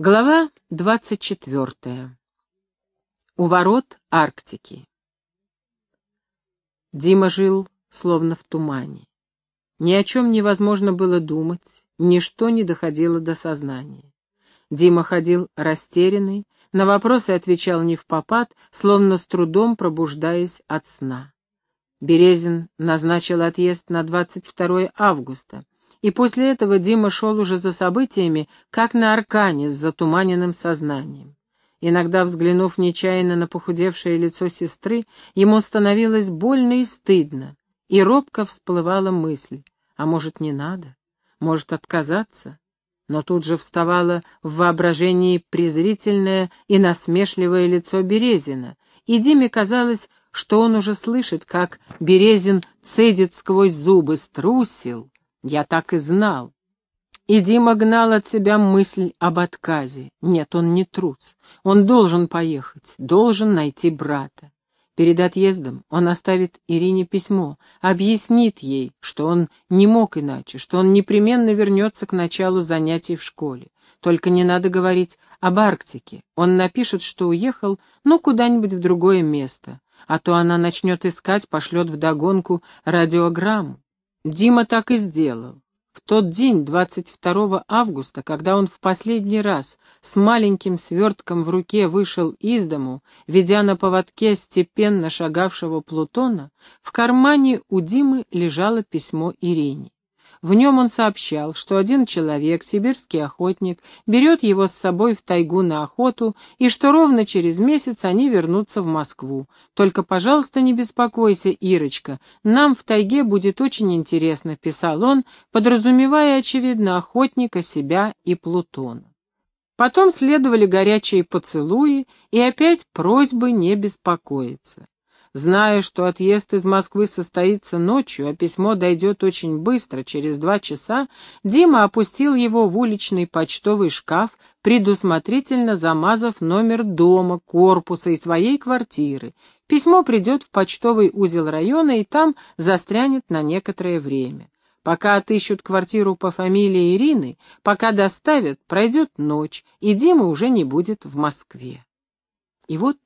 Глава двадцать четвертая. У ворот Арктики. Дима жил словно в тумане. Ни о чем невозможно было думать, ничто не доходило до сознания. Дима ходил растерянный, на вопросы отвечал не в попад, словно с трудом пробуждаясь от сна. Березин назначил отъезд на 22 августа, и после этого Дима шел уже за событиями, как на аркане с затуманенным сознанием. Иногда, взглянув нечаянно на похудевшее лицо сестры, ему становилось больно и стыдно, и робко всплывала мысль, а может, не надо, может, отказаться? Но тут же вставало в воображении презрительное и насмешливое лицо Березина, и Диме казалось, что он уже слышит, как Березин цедит сквозь зубы, струсил, я так и знал. И Дима гнал от себя мысль об отказе. Нет, он не трус. Он должен поехать, должен найти брата. Перед отъездом он оставит Ирине письмо, объяснит ей, что он не мог иначе, что он непременно вернется к началу занятий в школе. Только не надо говорить об Арктике. Он напишет, что уехал, ну, куда-нибудь в другое место. А то она начнет искать, пошлет вдогонку радиограмму. Дима так и сделал. В тот день, 22 августа, когда он в последний раз с маленьким свертком в руке вышел из дому, ведя на поводке степенно шагавшего Плутона, в кармане у Димы лежало письмо Ирине. В нем он сообщал, что один человек, сибирский охотник, берет его с собой в тайгу на охоту, и что ровно через месяц они вернутся в Москву. Только, пожалуйста, не беспокойся, Ирочка, нам в тайге будет очень интересно, писал он, подразумевая, очевидно, охотника, себя и Плутона. Потом следовали горячие поцелуи и опять просьбы не беспокоиться. Зная, что отъезд из Москвы состоится ночью, а письмо дойдет очень быстро, через два часа, Дима опустил его в уличный почтовый шкаф, предусмотрительно замазав номер дома, корпуса и своей квартиры. Письмо придет в почтовый узел района и там застрянет на некоторое время. Пока отыщут квартиру по фамилии Ирины, пока доставят, пройдет ночь, и Дима уже не будет в Москве. И вот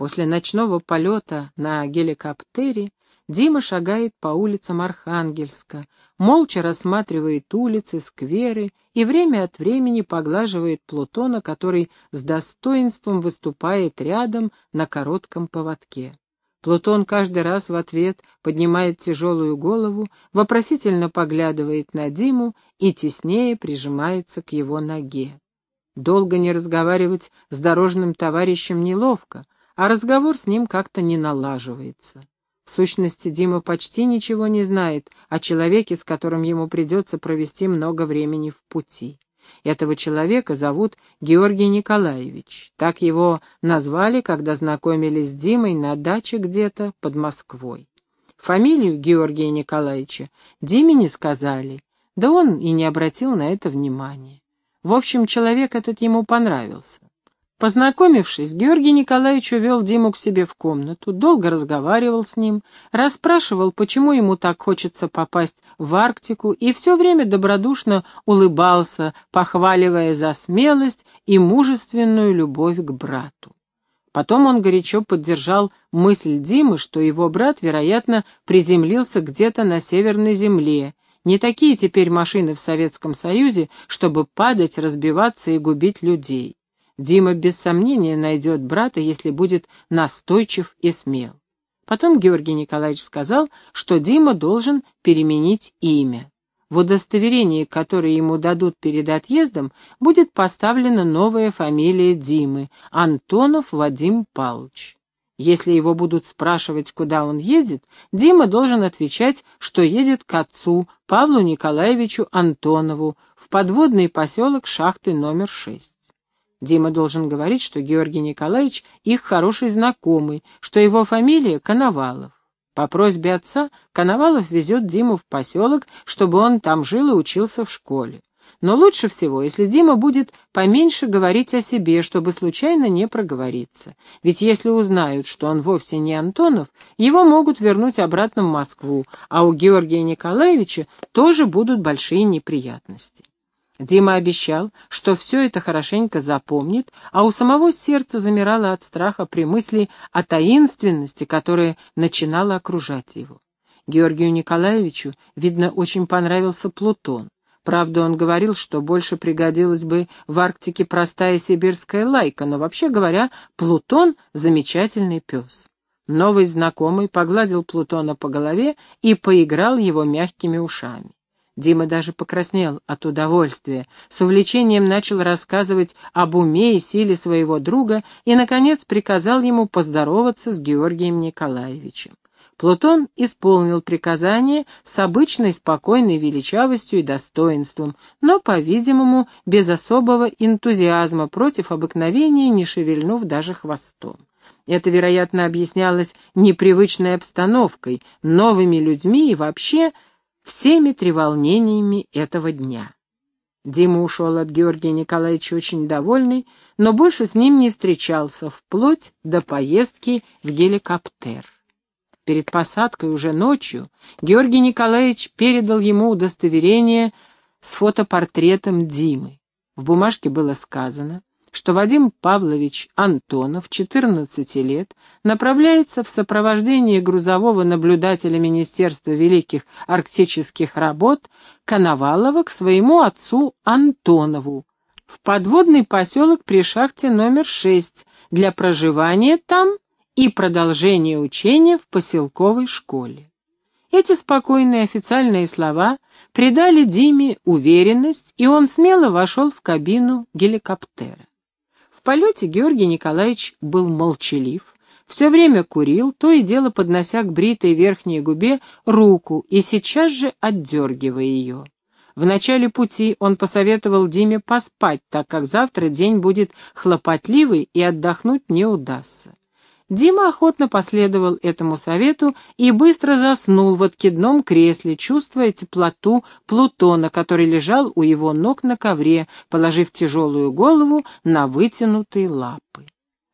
После ночного полета на геликоптере Дима шагает по улицам Архангельска, молча рассматривает улицы, скверы и время от времени поглаживает Плутона, который с достоинством выступает рядом на коротком поводке. Плутон каждый раз в ответ поднимает тяжелую голову, вопросительно поглядывает на Диму и теснее прижимается к его ноге. Долго не разговаривать с дорожным товарищем неловко, а разговор с ним как-то не налаживается. В сущности, Дима почти ничего не знает о человеке, с которым ему придется провести много времени в пути. Этого человека зовут Георгий Николаевич. Так его назвали, когда знакомились с Димой на даче где-то под Москвой. Фамилию Георгия Николаевича Диме не сказали, да он и не обратил на это внимания. В общем, человек этот ему понравился. Познакомившись, Георгий Николаевич увел Диму к себе в комнату, долго разговаривал с ним, расспрашивал, почему ему так хочется попасть в Арктику, и все время добродушно улыбался, похваливая за смелость и мужественную любовь к брату. Потом он горячо поддержал мысль Димы, что его брат, вероятно, приземлился где-то на Северной земле. Не такие теперь машины в Советском Союзе, чтобы падать, разбиваться и губить людей. Дима без сомнения найдет брата, если будет настойчив и смел. Потом Георгий Николаевич сказал, что Дима должен переменить имя. В удостоверении, которое ему дадут перед отъездом, будет поставлена новая фамилия Димы — Антонов Вадим Павлович. Если его будут спрашивать, куда он едет, Дима должен отвечать, что едет к отцу, Павлу Николаевичу Антонову, в подводный поселок шахты номер шесть. Дима должен говорить, что Георгий Николаевич их хороший знакомый, что его фамилия Коновалов. По просьбе отца Коновалов везет Диму в поселок, чтобы он там жил и учился в школе. Но лучше всего, если Дима будет поменьше говорить о себе, чтобы случайно не проговориться. Ведь если узнают, что он вовсе не Антонов, его могут вернуть обратно в Москву, а у Георгия Николаевича тоже будут большие неприятности. Дима обещал, что все это хорошенько запомнит, а у самого сердце замирало от страха при мысли о таинственности, которая начинала окружать его. Георгию Николаевичу, видно, очень понравился Плутон. Правда, он говорил, что больше пригодилась бы в Арктике простая сибирская лайка, но вообще говоря, Плутон — замечательный пес. Новый знакомый погладил Плутона по голове и поиграл его мягкими ушами. Дима даже покраснел от удовольствия, с увлечением начал рассказывать об уме и силе своего друга и, наконец, приказал ему поздороваться с Георгием Николаевичем. Плутон исполнил приказание с обычной спокойной величавостью и достоинством, но, по-видимому, без особого энтузиазма против обыкновения, не шевельнув даже хвостом. Это, вероятно, объяснялось непривычной обстановкой, новыми людьми и вообще всеми треволнениями этого дня. Дима ушел от Георгия Николаевича очень довольный, но больше с ним не встречался, вплоть до поездки в геликоптер. Перед посадкой уже ночью Георгий Николаевич передал ему удостоверение с фотопортретом Димы. В бумажке было сказано, что Вадим Павлович Антонов, 14 лет, направляется в сопровождении грузового наблюдателя Министерства Великих Арктических Работ Коновалова к своему отцу Антонову в подводный поселок при шахте номер 6 для проживания там и продолжения учения в поселковой школе. Эти спокойные официальные слова придали Диме уверенность, и он смело вошел в кабину геликоптера. В полете Георгий Николаевич был молчалив, все время курил, то и дело поднося к бритой верхней губе руку и сейчас же отдергивая ее. В начале пути он посоветовал Диме поспать, так как завтра день будет хлопотливый и отдохнуть не удастся. Дима охотно последовал этому совету и быстро заснул в откидном кресле, чувствуя теплоту Плутона, который лежал у его ног на ковре, положив тяжелую голову на вытянутые лапы.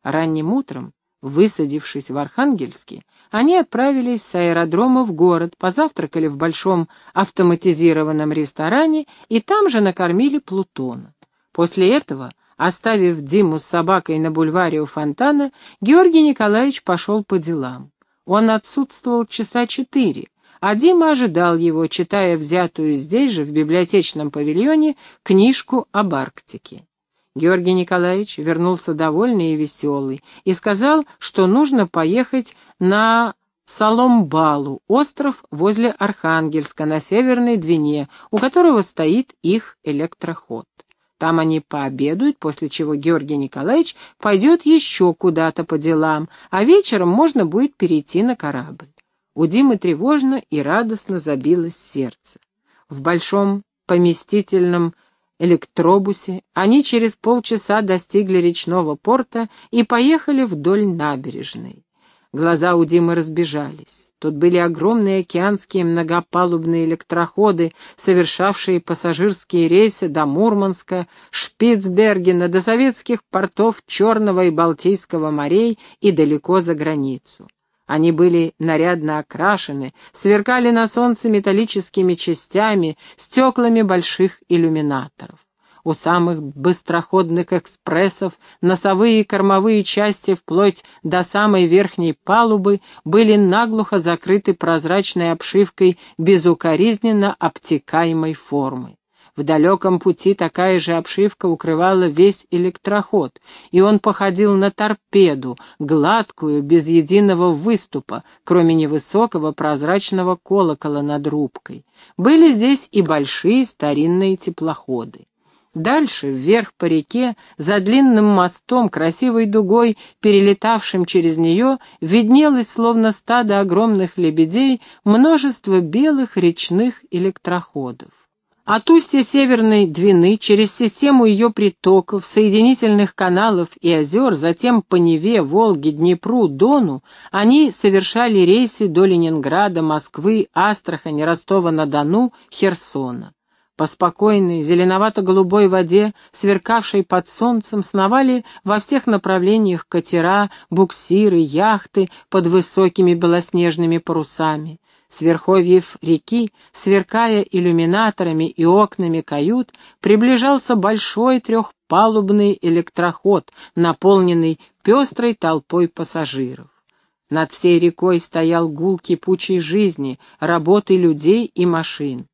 Ранним утром, высадившись в Архангельске, они отправились с аэродрома в город, позавтракали в большом автоматизированном ресторане и там же накормили Плутона. После этого Оставив Диму с собакой на бульваре у фонтана, Георгий Николаевич пошел по делам. Он отсутствовал часа четыре, а Дима ожидал его, читая взятую здесь же, в библиотечном павильоне, книжку об Арктике. Георгий Николаевич вернулся довольный и веселый и сказал, что нужно поехать на Соломбалу, остров возле Архангельска на Северной Двине, у которого стоит их электроход. Там они пообедают, после чего Георгий Николаевич пойдет еще куда-то по делам, а вечером можно будет перейти на корабль. У Димы тревожно и радостно забилось сердце. В большом поместительном электробусе они через полчаса достигли речного порта и поехали вдоль набережной. Глаза у Димы разбежались. Тут были огромные океанские многопалубные электроходы, совершавшие пассажирские рейсы до Мурманска, Шпицбергена, до советских портов Черного и Балтийского морей и далеко за границу. Они были нарядно окрашены, сверкали на солнце металлическими частями, стеклами больших иллюминаторов. У самых быстроходных экспрессов носовые и кормовые части вплоть до самой верхней палубы были наглухо закрыты прозрачной обшивкой безукоризненно обтекаемой формы. В далеком пути такая же обшивка укрывала весь электроход, и он походил на торпеду, гладкую, без единого выступа, кроме невысокого прозрачного колокола над рубкой. Были здесь и большие старинные теплоходы. Дальше, вверх по реке, за длинным мостом, красивой дугой, перелетавшим через нее, виднелось, словно стадо огромных лебедей, множество белых речных электроходов. От устья Северной Двины, через систему ее притоков, соединительных каналов и озер, затем по Неве, Волге, Днепру, Дону, они совершали рейсы до Ленинграда, Москвы, Астрахани, Ростова-на-Дону, Херсона. По спокойной, зеленовато-голубой воде, сверкавшей под солнцем, сновали во всех направлениях катера, буксиры, яхты под высокими белоснежными парусами. С реки, сверкая иллюминаторами и окнами кают, приближался большой трехпалубный электроход, наполненный пестрой толпой пассажиров. Над всей рекой стоял гул кипучей жизни, работы людей и машин.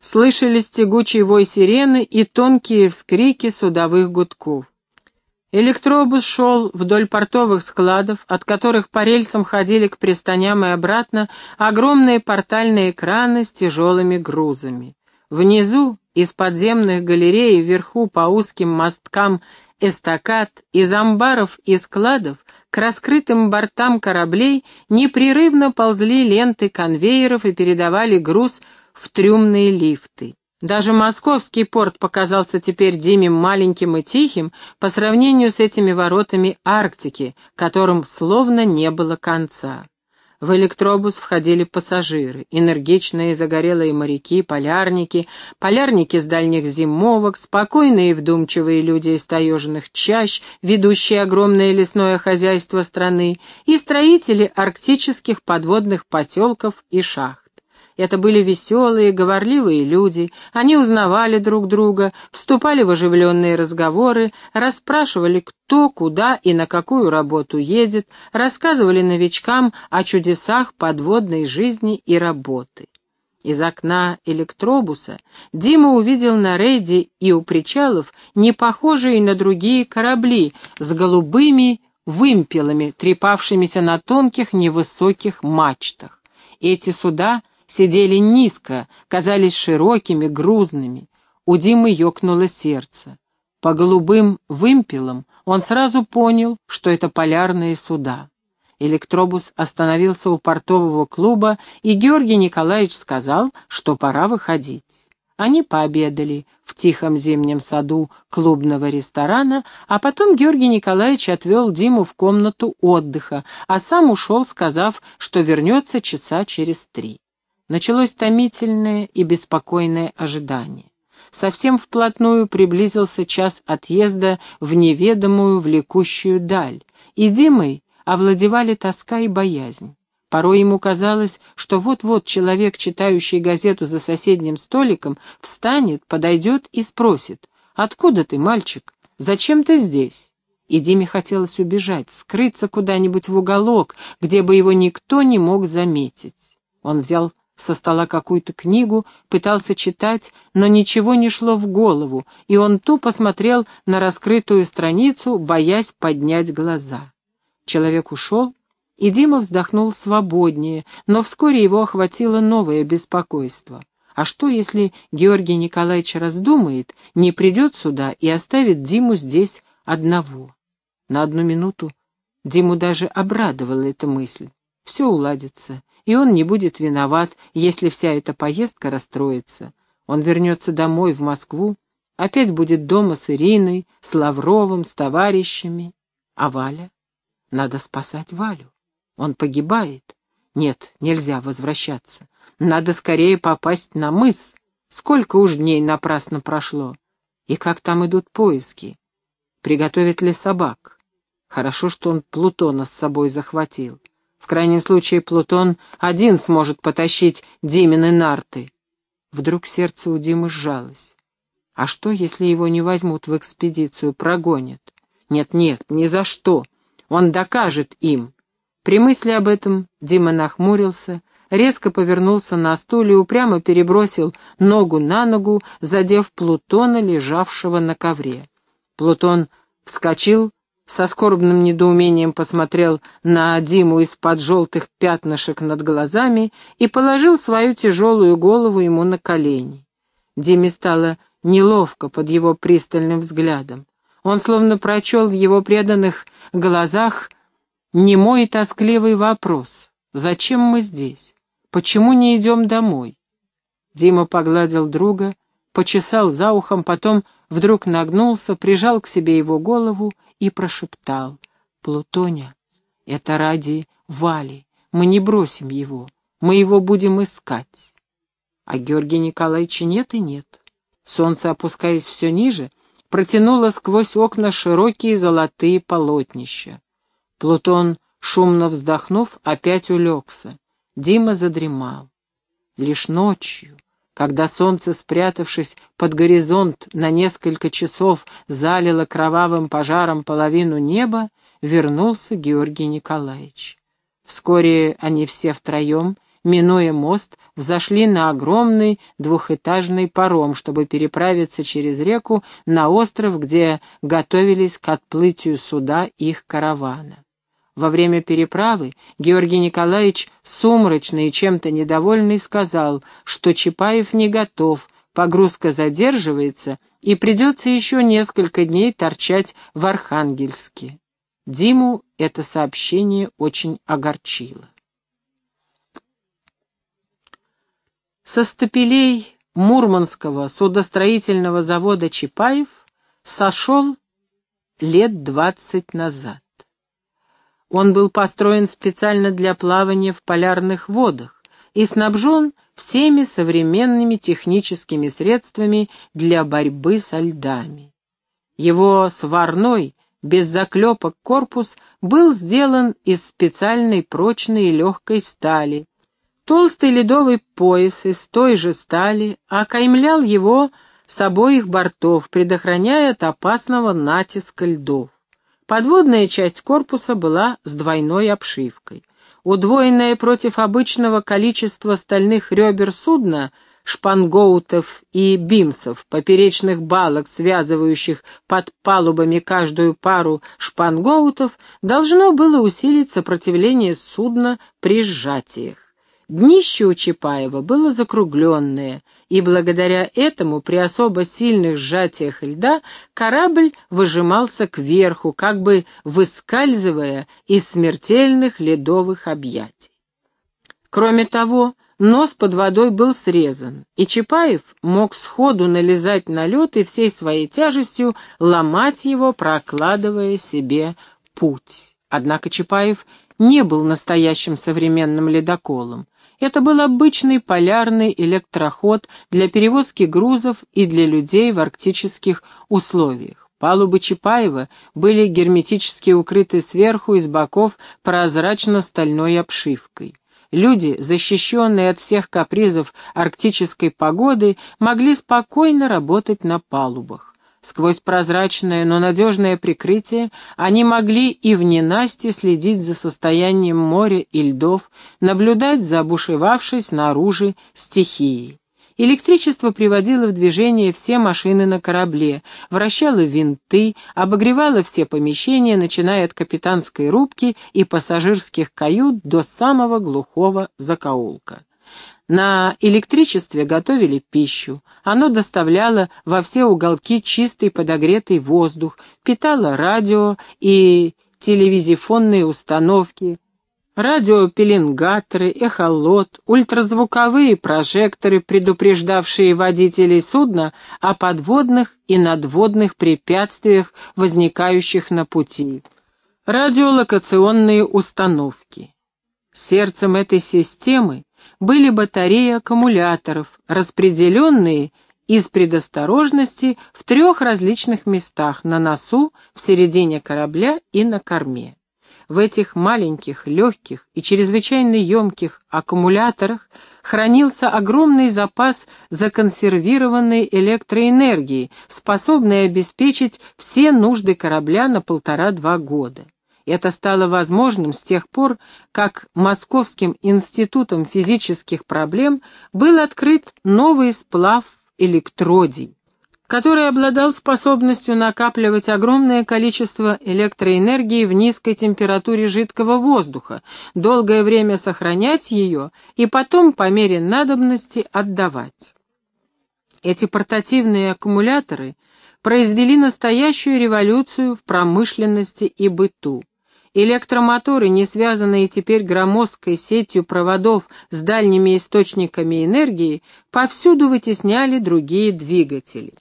Слышались тягучий вой сирены и тонкие вскрики судовых гудков. Электробус шел вдоль портовых складов, от которых по рельсам ходили к пристаням и обратно огромные портальные краны с тяжелыми грузами. Внизу, из подземных галерей, вверху по узким мосткам эстакад, из амбаров и складов, к раскрытым бортам кораблей непрерывно ползли ленты конвейеров и передавали груз в трюмные лифты. Даже московский порт показался теперь Диме маленьким и тихим по сравнению с этими воротами Арктики, которым словно не было конца. В электробус входили пассажиры, энергичные загорелые моряки, полярники, полярники с дальних зимовок, спокойные и вдумчивые люди из таежных чащ, ведущие огромное лесное хозяйство страны, и строители арктических подводных поселков и шахт. Это были веселые, говорливые люди, они узнавали друг друга, вступали в оживленные разговоры, расспрашивали, кто, куда и на какую работу едет, рассказывали новичкам о чудесах подводной жизни и работы. Из окна электробуса Дима увидел на рейде и у причалов не похожие на другие корабли с голубыми вымпелами, трепавшимися на тонких невысоких мачтах. Эти суда сидели низко, казались широкими, грузными. У Димы ёкнуло сердце. По голубым вымпелам он сразу понял, что это полярные суда. Электробус остановился у портового клуба, и Георгий Николаевич сказал, что пора выходить. Они пообедали в тихом зимнем саду клубного ресторана, а потом Георгий Николаевич отвел Диму в комнату отдыха, а сам ушел, сказав, что вернется часа через три. Началось томительное и беспокойное ожидание. Совсем вплотную приблизился час отъезда в неведомую влекущую даль, и Димой овладевали тоска и боязнь. Порой ему казалось, что вот-вот человек, читающий газету за соседним столиком, встанет, подойдет и спросит, «Откуда ты, мальчик? Зачем ты здесь?» И Диме хотелось убежать, скрыться куда-нибудь в уголок, где бы его никто не мог заметить. Он взял со стола какую-то книгу, пытался читать, но ничего не шло в голову, и он тупо смотрел на раскрытую страницу, боясь поднять глаза. Человек ушел, и Дима вздохнул свободнее, но вскоре его охватило новое беспокойство. А что, если Георгий Николаевич раздумает, не придет сюда и оставит Диму здесь одного? На одну минуту Диму даже обрадовала эта мысль. Все уладится, и он не будет виноват, если вся эта поездка расстроится. Он вернется домой, в Москву, опять будет дома с Ириной, с Лавровым, с товарищами. А Валя? Надо спасать Валю. Он погибает. Нет, нельзя возвращаться. Надо скорее попасть на мыс. Сколько уж дней напрасно прошло. И как там идут поиски? Приготовят ли собак? Хорошо, что он Плутона с собой захватил. В крайнем случае Плутон один сможет потащить Димины нарты. Вдруг сердце у Димы сжалось. А что, если его не возьмут в экспедицию, прогонят? Нет-нет, ни за что. Он докажет им. При мысли об этом Дима нахмурился, резко повернулся на стуле и упрямо перебросил ногу на ногу, задев Плутона, лежавшего на ковре. Плутон вскочил, со скорбным недоумением посмотрел на Диму из-под желтых пятнышек над глазами и положил свою тяжелую голову ему на колени. Диме стало неловко под его пристальным взглядом. Он словно прочел в его преданных глазах немой и тоскливый вопрос. «Зачем мы здесь? Почему не идем домой?» Дима погладил друга, почесал за ухом, потом вдруг нагнулся, прижал к себе его голову и прошептал. «Плутоня, это ради Вали. Мы не бросим его. Мы его будем искать». А Георгия Николаевича нет и нет. Солнце, опускаясь все ниже, протянуло сквозь окна широкие золотые полотнища. Плутон, шумно вздохнув, опять улегся. Дима задремал. Лишь ночью, когда солнце, спрятавшись под горизонт на несколько часов, залило кровавым пожаром половину неба, вернулся Георгий Николаевич. Вскоре они все втроем, минуя мост, взошли на огромный двухэтажный паром, чтобы переправиться через реку на остров, где готовились к отплытию суда их каравана. Во время переправы Георгий Николаевич, сумрачный и чем-то недовольный, сказал, что Чапаев не готов, погрузка задерживается, и придется еще несколько дней торчать в Архангельске. Диму это сообщение очень огорчило. Со стапелей Мурманского судостроительного завода Чапаев сошел лет двадцать назад. Он был построен специально для плавания в полярных водах и снабжен всеми современными техническими средствами для борьбы со льдами. Его сварной, без заклепок корпус был сделан из специальной прочной и легкой стали. Толстый ледовый пояс из той же стали окаймлял его с обоих бортов, предохраняя от опасного натиска льдов. Подводная часть корпуса была с двойной обшивкой. Удвоенное против обычного количества стальных ребер судна, шпангоутов и бимсов, поперечных балок, связывающих под палубами каждую пару шпангоутов, должно было усилить сопротивление судна при сжатиях. Днище у Чапаева было закругленное, и благодаря этому при особо сильных сжатиях льда корабль выжимался кверху, как бы выскальзывая из смертельных ледовых объятий. Кроме того, нос под водой был срезан, и Чапаев мог сходу налезать на лед и всей своей тяжестью ломать его, прокладывая себе путь. Однако Чапаев не был настоящим современным ледоколом. Это был обычный полярный электроход для перевозки грузов и для людей в арктических условиях. Палубы Чапаева были герметически укрыты сверху и с боков прозрачно-стальной обшивкой. Люди, защищенные от всех капризов арктической погоды, могли спокойно работать на палубах. Сквозь прозрачное, но надежное прикрытие они могли и в ненасти следить за состоянием моря и льдов, наблюдать за обушевавшей снаружи стихией. Электричество приводило в движение все машины на корабле, вращало винты, обогревало все помещения, начиная от капитанской рубки и пассажирских кают до самого глухого закоулка. На электричестве готовили пищу, оно доставляло во все уголки чистый подогретый воздух, питало радио и телевизионные установки, радиопеленгаторы, эхолот, ультразвуковые прожекторы, предупреждавшие водителей судна о подводных и надводных препятствиях, возникающих на пути, радиолокационные установки. Сердцем этой системы были батареи аккумуляторов, распределенные из предосторожности в трех различных местах — на носу, в середине корабля и на корме. В этих маленьких, легких и чрезвычайно емких аккумуляторах хранился огромный запас законсервированной электроэнергии, способный обеспечить все нужды корабля на полтора-два года. Это стало возможным с тех пор, как Московским институтом физических проблем был открыт новый сплав электродий, который обладал способностью накапливать огромное количество электроэнергии в низкой температуре жидкого воздуха, долгое время сохранять ее и потом по мере надобности отдавать. Эти портативные аккумуляторы произвели настоящую революцию в промышленности и быту. Электромоторы, не связанные теперь громоздкой сетью проводов с дальними источниками энергии, повсюду вытесняли другие двигатели.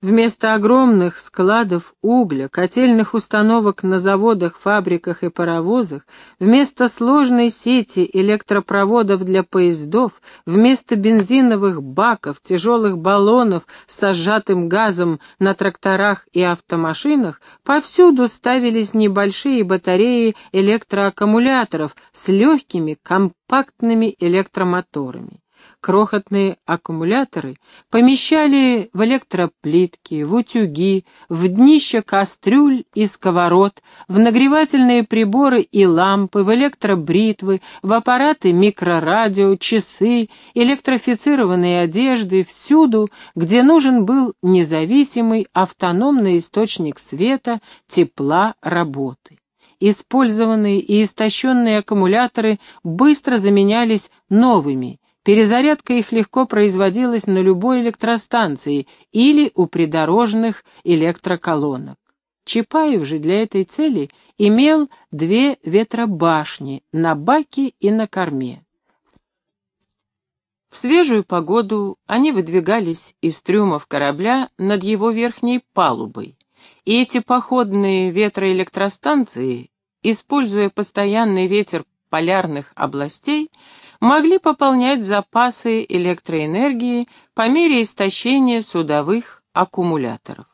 Вместо огромных складов угля, котельных установок на заводах, фабриках и паровозах, вместо сложной сети электропроводов для поездов, вместо бензиновых баков, тяжелых баллонов с сжатым газом на тракторах и автомашинах, повсюду ставились небольшие батареи электроаккумуляторов с легкими компактными электромоторами. Крохотные аккумуляторы помещали в электроплитки, в утюги, в днища кастрюль и сковород, в нагревательные приборы и лампы, в электробритвы, в аппараты микрорадио, часы, электрифицированные одежды, всюду, где нужен был независимый автономный источник света, тепла, работы. Использованные и истощенные аккумуляторы быстро заменялись новыми, Перезарядка их легко производилась на любой электростанции или у придорожных электроколонок. Чапаев же для этой цели имел две ветробашни на баке и на корме. В свежую погоду они выдвигались из трюмов корабля над его верхней палубой, и эти походные ветроэлектростанции, используя постоянный ветер полярных областей, могли пополнять запасы электроэнергии по мере истощения судовых аккумуляторов.